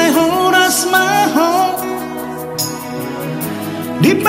I hold a smile. Deep